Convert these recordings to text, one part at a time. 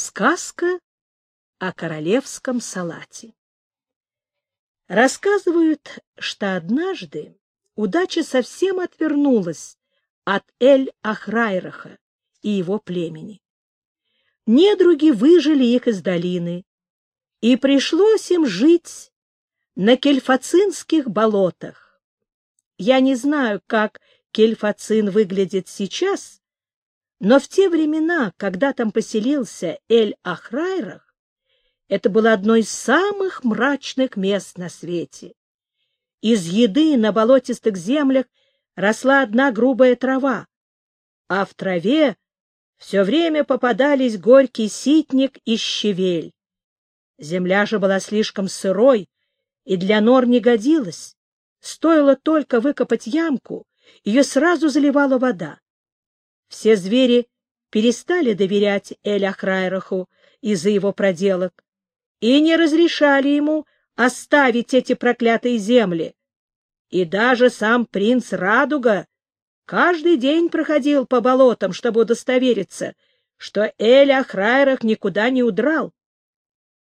Сказка о королевском салате. Рассказывают, что однажды удача совсем отвернулась от Эль-Ахрайраха и его племени. Недруги выжили их из долины, и пришлось им жить на кельфацинских болотах. Я не знаю, как кельфацин выглядит сейчас, но в те времена, когда там поселился Эль-Ахрайрах, это было одно из самых мрачных мест на свете. Из еды на болотистых землях росла одна грубая трава, а в траве все время попадались горький ситник и щавель. Земля же была слишком сырой и для нор не годилась. Стоило только выкопать ямку, ее сразу заливала вода. Все звери перестали доверять Эль-Ахрайраху из-за его проделок и не разрешали ему оставить эти проклятые земли. И даже сам принц Радуга каждый день проходил по болотам, чтобы удостовериться, что Эль-Ахрайрах никуда не удрал.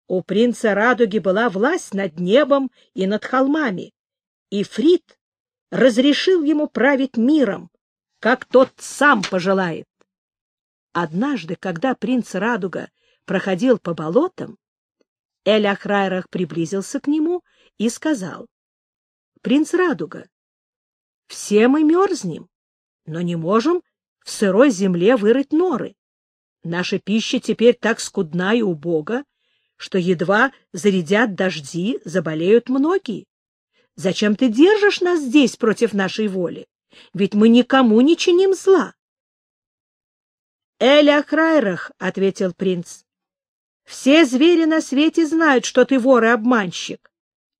У принца Радуги была власть над небом и над холмами, и Фрид разрешил ему править миром, как тот сам пожелает. Однажды, когда принц Радуга проходил по болотам, Эль-Ахрайрах приблизился к нему и сказал, «Принц Радуга, все мы мерзнем, но не можем в сырой земле вырыть норы. Наша пища теперь так скудна и убога, что едва зарядят дожди, заболеют многие. Зачем ты держишь нас здесь против нашей воли? Ведь мы никому не чиним зла. — Эля Крайрах, — ответил принц, — все звери на свете знают, что ты вор и обманщик,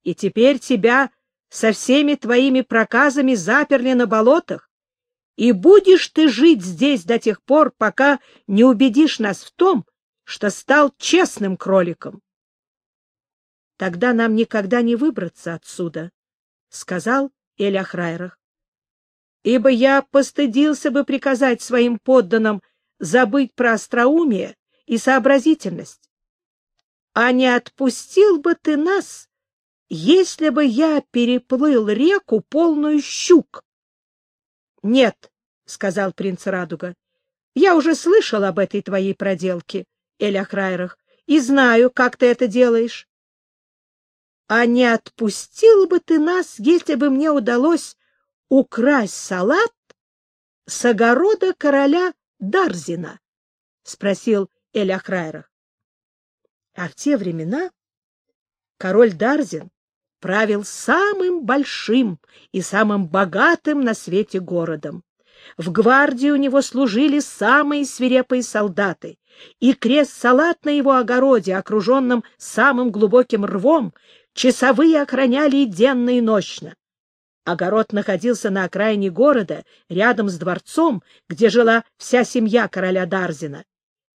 и теперь тебя со всеми твоими проказами заперли на болотах, и будешь ты жить здесь до тех пор, пока не убедишь нас в том, что стал честным кроликом. — Тогда нам никогда не выбраться отсюда, — сказал Эля Храйрах ибо я постыдился бы приказать своим подданным забыть про остроумие и сообразительность. А не отпустил бы ты нас, если бы я переплыл реку, полную щук? — Нет, — сказал принц Радуга, — я уже слышал об этой твоей проделке, Эляхрайрах, и знаю, как ты это делаешь. — А не отпустил бы ты нас, если бы мне удалось украсть салат с огорода короля Дарзина? — спросил Эль Ахрайрах. А в те времена король Дарзин правил самым большим и самым богатым на свете городом. В гвардии у него служили самые свирепые солдаты, и крест-салат на его огороде, окруженном самым глубоким рвом, часовые охраняли и денно, и ночно. Огород находился на окраине города, рядом с дворцом, где жила вся семья короля Дарзина.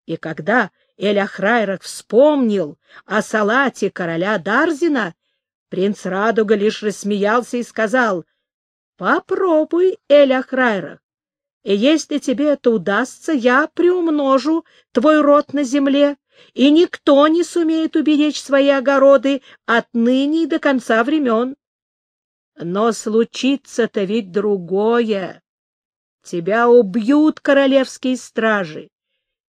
И когда Эль-Ахрайрах вспомнил о салате короля Дарзина, принц Радуга лишь рассмеялся и сказал, «Попробуй, Эль-Ахрайрах, и если тебе это удастся, я приумножу твой род на земле, и никто не сумеет уберечь свои огороды отныне и до конца времен. Но случится-то ведь другое. Тебя убьют королевские стражи,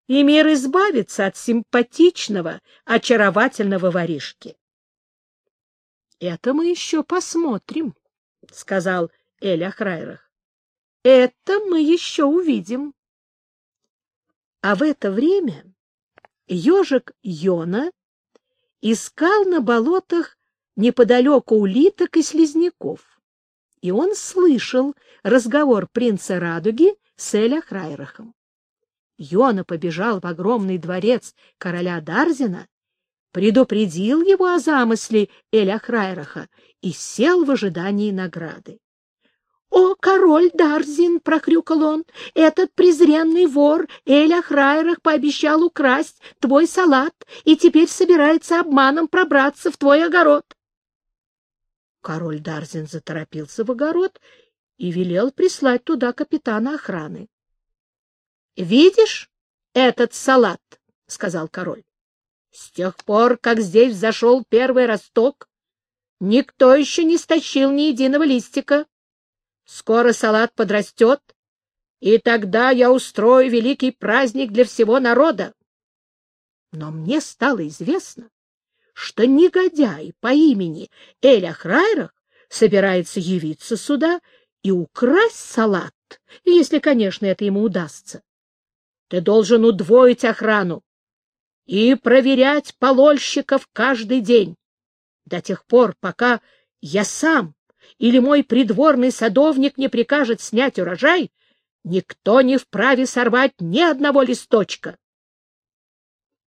и мир избавится от симпатичного, очаровательного воришки. — Это мы еще посмотрим, — сказал Эль Ахрайрах. — Это мы еще увидим. А в это время ежик Йона искал на болотах неподалеку улиток и слизняков, и он слышал разговор принца Радуги с Эля Храйрахом. Йона побежал в огромный дворец короля Дарзина, предупредил его о замысле Эля Храйраха и сел в ожидании награды. — О, король Дарзин! — прохрюкал он. — Этот презренный вор Эля Храйрах пообещал украсть твой салат и теперь собирается обманом пробраться в твой огород. Король Дарзин заторопился в огород и велел прислать туда капитана охраны. — Видишь этот салат? сказал король. — С тех пор, как здесь взошел первый росток, никто еще не стащил ни единого листика. Скоро салат подрастет, и тогда я устрою великий праздник для всего народа. Но мне стало известно, что негодяй по имени Эля Храйрах собирается явиться сюда и украсть салат, если, конечно, это ему удастся. Ты должен удвоить охрану и проверять полольщиков каждый день, до тех пор, пока я сам или мой придворный садовник не прикажет снять урожай, никто не вправе сорвать ни одного листочка.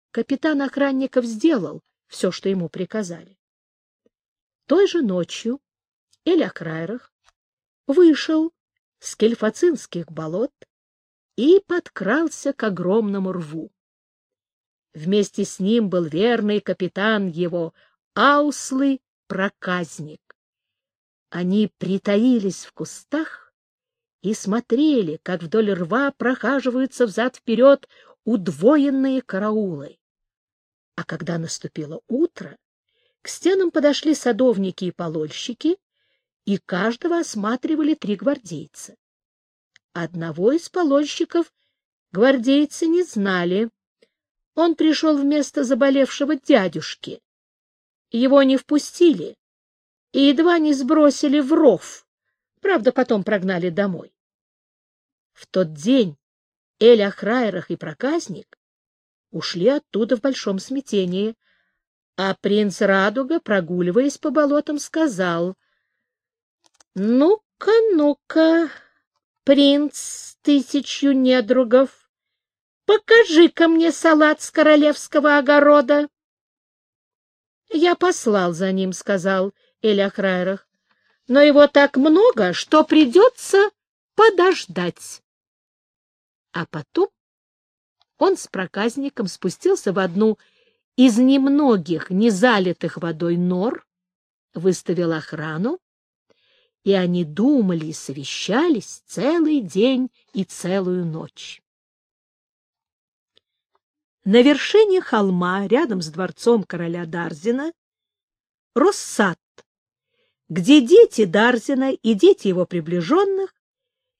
Капитан охранников сделал все, что ему приказали. Той же ночью Эля Крайрах вышел с кельфацинских болот и подкрался к огромному рву. Вместе с ним был верный капитан его, Ауслы проказник. Они притаились в кустах и смотрели, как вдоль рва прохаживаются взад-вперед удвоенные караулы. А когда наступило утро, к стенам подошли садовники и полольщики, и каждого осматривали три гвардейца. Одного из полольщиков гвардейцы не знали. Он пришел вместо заболевшего дядюшки. Его не впустили и едва не сбросили в ров. Правда, потом прогнали домой. В тот день Эль Ахрайрах и проказник ушли оттуда в большом смятении, а принц Радуга, прогуливаясь по болотам, сказал, «Ну-ка, ну-ка, принц тысячу недругов, покажи-ка мне салат с королевского огорода». «Я послал за ним», — сказал Эля Храйрах, «но его так много, что придется подождать». А потом он с проказником спустился в одну из немногих незалитых водой нор, выставил охрану, и они думали и совещались целый день и целую ночь. На вершине холма, рядом с дворцом короля Дарзина, рос сад, где дети Дарзина и дети его приближенных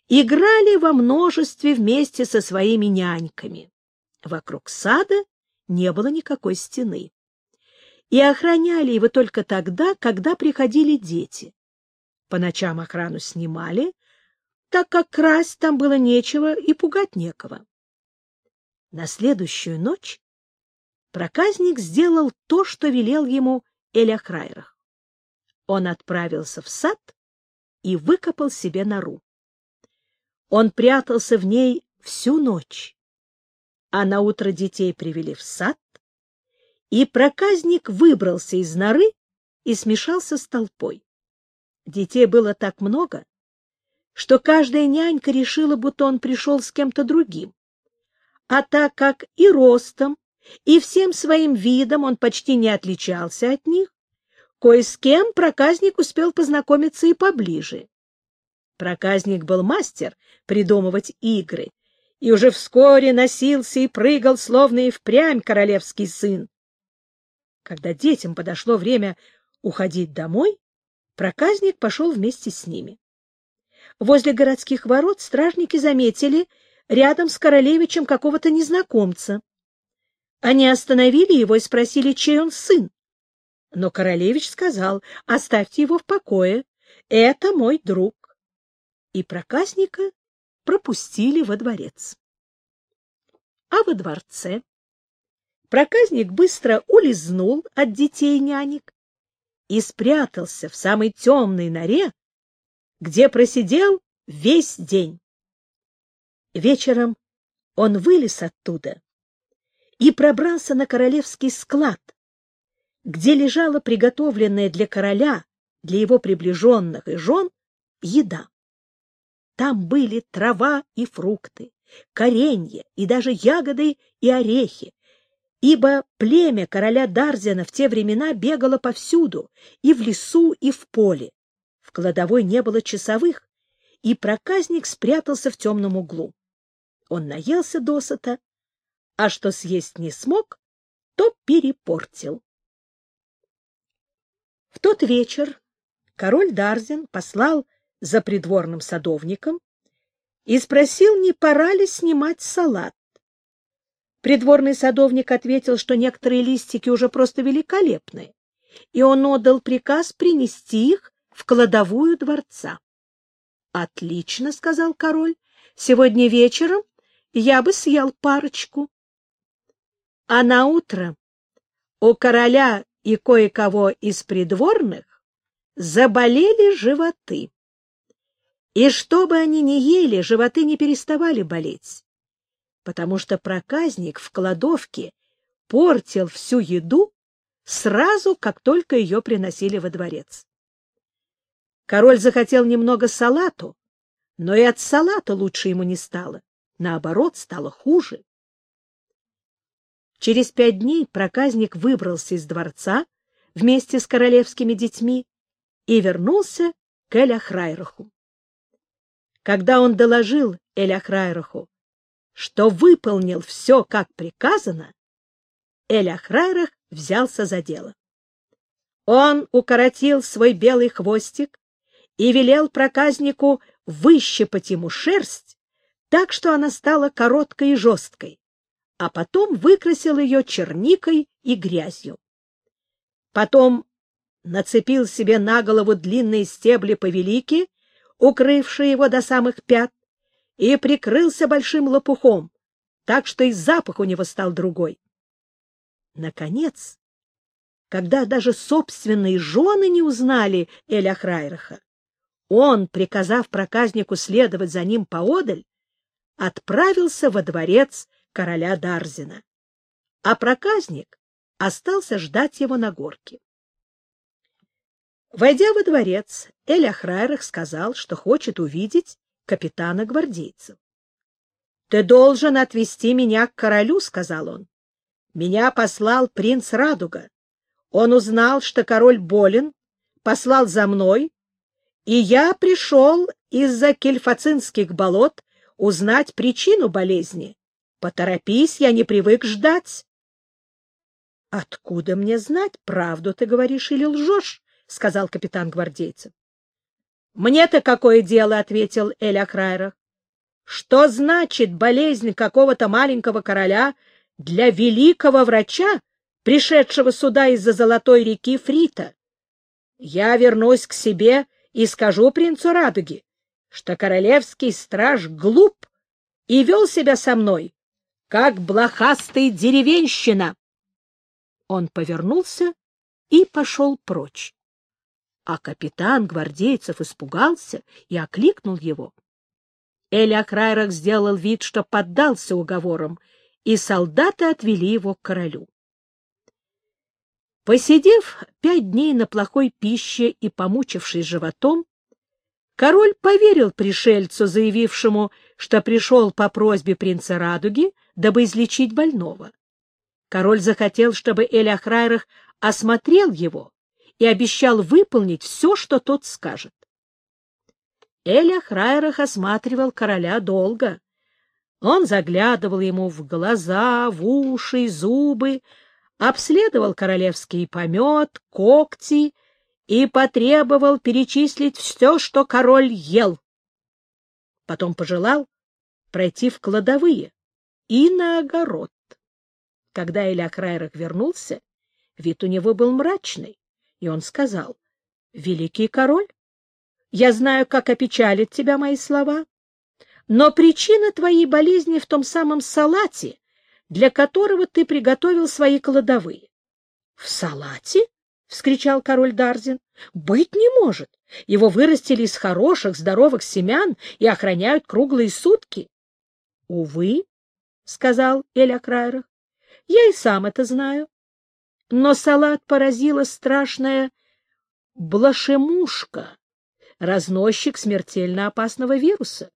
играли во множестве вместе со своими няньками. Вокруг сада не было никакой стены. И охраняли его только тогда, когда приходили дети. По ночам охрану снимали, так как красть там было нечего и пугать некого. На следующую ночь проказник сделал то, что велел ему Эляхрайрах. Он отправился в сад и выкопал себе нору. Он прятался в ней всю ночь а на утро детей привели в сад, и проказник выбрался из норы и смешался с толпой. Детей было так много, что каждая нянька решила, будто он пришел с кем-то другим. А так как и ростом, и всем своим видом он почти не отличался от них, кое с кем проказник успел познакомиться и поближе. Проказник был мастер придумывать игры, и уже вскоре носился и прыгал, словно и впрямь королевский сын. Когда детям подошло время уходить домой, проказник пошел вместе с ними. Возле городских ворот стражники заметили рядом с королевичем какого-то незнакомца. Они остановили его и спросили, чей он сын. Но королевич сказал, оставьте его в покое, это мой друг. И проказника пропустили во дворец. А во дворце проказник быстро улизнул от детей нянек и спрятался в самой темной норе, где просидел весь день. Вечером он вылез оттуда и пробрался на королевский склад, где лежала приготовленная для короля, для его приближенных и жен, еда. Там были трава и фрукты, коренья и даже ягоды и орехи, ибо племя короля Дарзина в те времена бегало повсюду, и в лесу, и в поле. В кладовой не было часовых, и проказник спрятался в темном углу. Он наелся досыта, а что съесть не смог, то перепортил. В тот вечер король Дарзин послал за придворным садовником и спросил, не пора ли снимать салат. Придворный садовник ответил, что некоторые листики уже просто великолепны, и он отдал приказ принести их в кладовую дворца. — Отлично, — сказал король, — сегодня вечером я бы съел парочку. А на утро у короля и кое-кого из придворных заболели животы. И что бы они ни ели, животы не переставали болеть, потому что проказник в кладовке портил всю еду сразу, как только ее приносили во дворец. Король захотел немного салату, но и от салата лучше ему не стало. Наоборот, стало хуже. Через пять дней проказник выбрался из дворца вместе с королевскими детьми и вернулся к Эляхрайраху. Когда он доложил Эляхрайраху, что выполнил все, как приказано, Эляхрайрах взялся за дело. Он укоротил свой белый хвостик и велел проказнику выщипать ему шерсть так, что она стала короткой и жесткой, а потом выкрасил ее черникой и грязью. Потом нацепил себе на голову длинные стебли повелики, укрывшие его до самых пят, и прикрылся большим лопухом, так что и запах у него стал другой. Наконец, когда даже собственные жены не узнали Эля Храйраха, он, приказав проказнику следовать за ним поодаль, отправился во дворец короля Дарзина, а проказник остался ждать его на горке. Войдя во дворец, Эль Ахрайрах сказал, что хочет увидеть капитана гвардейцев. — Ты должен отвести меня к королю, — сказал он. — Меня послал принц Радуга. Он узнал, что король болен, послал за мной, и я пришел из-за кельфацинских болот узнать причину болезни. Поторопись, я не привык ждать. — Откуда мне знать, правду ты говоришь или лжешь? — сказал капитан гвардейцев. Мне-то какое дело, — ответил Эль Акрайрах. Что значит болезнь какого-то маленького короля для великого врача, пришедшего сюда из-за Золотой реки Фрита? Я вернусь к себе и скажу принцу Радуги, что королевский страж глуп и вел себя со мной, как блохастый деревенщина. Он повернулся и пошел прочь а капитан гвардейцев испугался и окликнул его. Эля Крайрах сделал вид, что поддался уговорам, и солдаты отвели его к королю. Посидев пять дней на плохой пище и помучившись животом, король поверил пришельцу, заявившему, что пришел по просьбе принца Радуги, дабы излечить больного. Король захотел, чтобы Эль Ахрайрах осмотрел его и обещал выполнить все, что тот скажет. Эля Храйрах осматривал короля долго. Он заглядывал ему в глаза, в уши, зубы, обследовал королевский помет, когти и потребовал перечислить все, что король ел. Потом пожелал пройти в кладовые и на огород. Когда Эля Крайрах вернулся, вид у него был мрачный и он сказал, — Великий король, я знаю, как опечалит тебя мои слова, но причина твоей болезни в том самом салате, для которого ты приготовил свои кладовые. — В салате? — вскричал король Дарзин. — Быть не может. Его вырастили из хороших, здоровых семян и охраняют круглые сутки. — Увы, — сказал Эль Акрайрах, — я и сам это знаю но салат поразила страшная блошемушка, разносчик смертельно опасного вируса.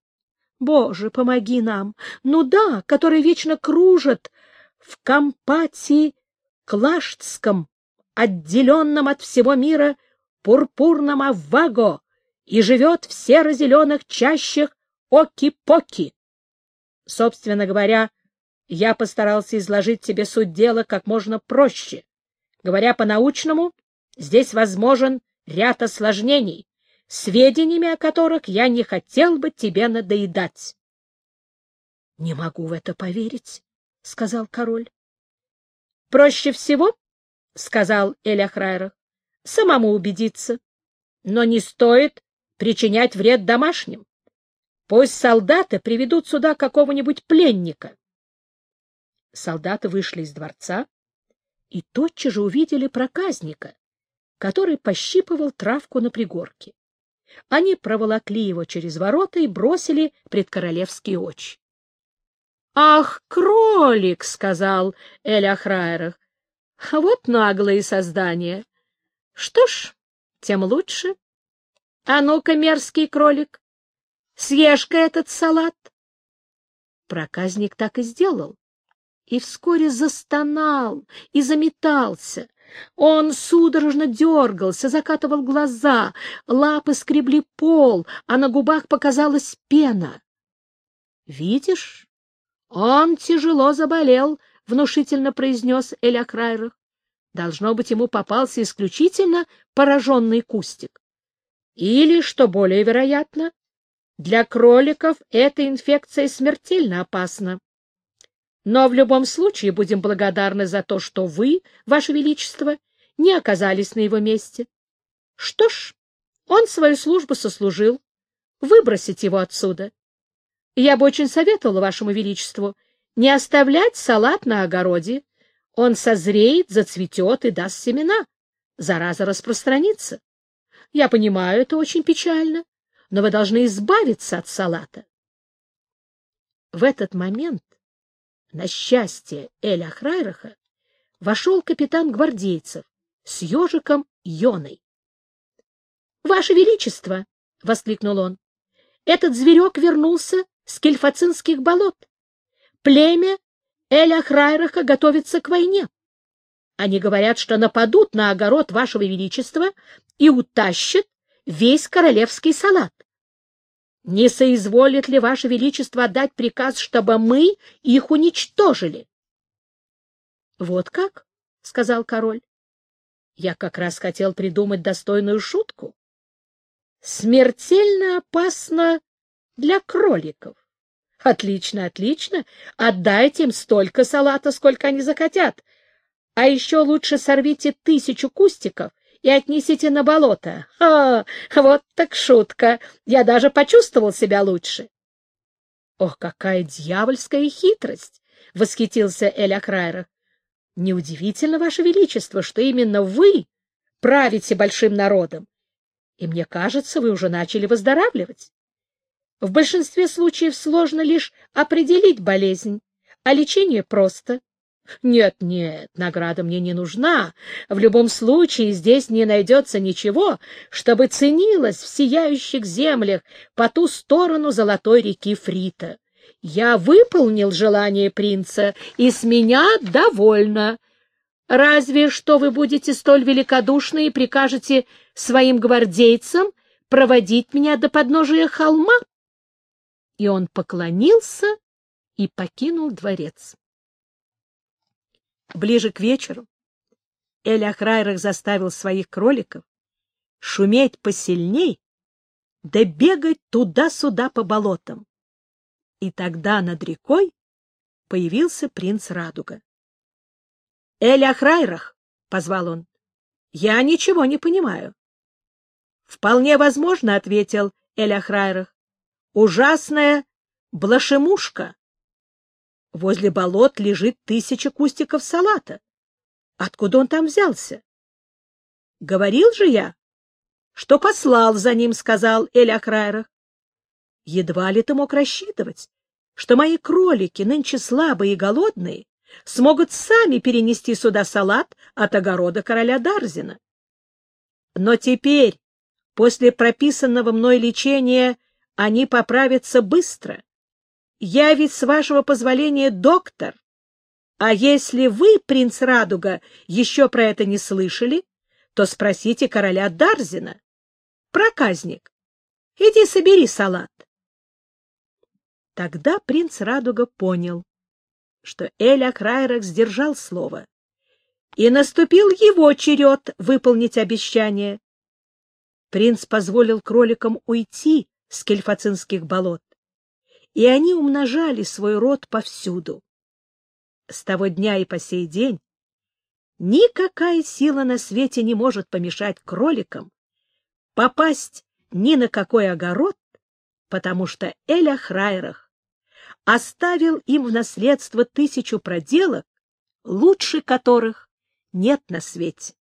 Боже, помоги нам! Ну да, который вечно кружит в компати Клаштском, отделенном от всего мира пурпурном Авваго, и живет в серо-зеленых чащах Оки-Поки. Собственно говоря, Я постарался изложить тебе суть дела как можно проще. Говоря по-научному, здесь возможен ряд осложнений, сведениями о которых я не хотел бы тебе надоедать. — Не могу в это поверить, — сказал король. — Проще всего, — сказал Эля самому убедиться. Но не стоит причинять вред домашним. Пусть солдаты приведут сюда какого-нибудь пленника. Солдаты вышли из дворца и тотчас же увидели проказника, который пощипывал травку на пригорке. Они проволокли его через ворота и бросили пред королевские очи. — Ах, кролик! — сказал Эль Ахрайрах. — Вот наглые создания. Что ж, тем лучше. А ну-ка, мерзкий кролик, съешь-ка этот салат. Проказник так и сделал и вскоре застонал и заметался. Он судорожно дергался, закатывал глаза, лапы скребли пол, а на губах показалась пена. — Видишь, он тяжело заболел, — внушительно произнес Эля Крайрах. Должно быть, ему попался исключительно пораженный кустик. Или, что более вероятно, для кроликов эта инфекция смертельно опасна. Но в любом случае будем благодарны за то, что вы, Ваше Величество, не оказались на его месте. Что ж, он свою службу сослужил. Выбросить его отсюда. Я бы очень советовала Вашему Величеству не оставлять салат на огороде. Он созреет, зацветет и даст семена. Зараза распространится. Я понимаю, это очень печально, но вы должны избавиться от салата. В этот момент на счастье Эля Храйраха вошел капитан гвардейцев с ежиком Йоной. — Ваше Величество! — воскликнул он. — Этот зверек вернулся с кельфацинских болот. Племя Эля Храйраха готовится к войне. Они говорят, что нападут на огород Вашего Величества и утащат весь королевский салат. Не соизволит ли Ваше Величество отдать приказ, чтобы мы их уничтожили? — Вот как? — сказал король. — Я как раз хотел придумать достойную шутку. Смертельно опасно для кроликов. Отлично, отлично. Отдайте им столько салата, сколько они захотят. А еще лучше сорвите тысячу кустиков и отнесите на болото. Ха, вот так шутка. Я даже почувствовал себя лучше. Ох, какая дьявольская хитрость! — восхитился Эль Акрайрах. — Неудивительно, Ваше Величество, что именно вы правите большим народом. И мне кажется, вы уже начали выздоравливать. В большинстве случаев сложно лишь определить болезнь, а лечение просто. Нет, нет, награда мне не нужна. В любом случае здесь не найдется ничего, чтобы ценилось в сияющих землях по ту сторону золотой реки Фрита. Я выполнил желание принца, и с меня довольно. Разве что вы будете столь великодушны и прикажете своим гвардейцам проводить меня до подножия холма? И он поклонился и покинул дворец. Ближе к вечеру Эль Ахрайрах заставил своих кроликов шуметь посильней, да бегать туда-сюда по болотам. И тогда над рекой появился принц Радуга. — Эль Ахрайрах, — позвал он, — я ничего не понимаю. — Вполне возможно, — ответил Эль Ахрайрах, — ужасная блошемушка Возле болот лежит тысяча кустиков салата. Откуда он там взялся? — Говорил же я, что послал за ним, — сказал Эль Акрайрах. Едва ли ты мог рассчитывать, что мои кролики, нынче слабые и голодные, смогут сами перенести сюда салат от огорода короля Дарзина. Но теперь, после прописанного мной лечения, они поправятся быстро я ведь, с вашего позволения, доктор. А если вы, принц Радуга, еще про это не слышали, то спросите короля Дарзина. Проказник, иди собери салат. Тогда принц Радуга понял, что Эля Крайрах сдержал слово, и наступил его черед выполнить обещание. Принц позволил кроликам уйти с кельфацинских болот, и они умножали свой род повсюду. С того дня и по сей день никакая сила на свете не может помешать кроликам попасть ни на какой огород, потому что Эля Храйрах оставил им в наследство тысячу проделок, лучше которых нет на свете.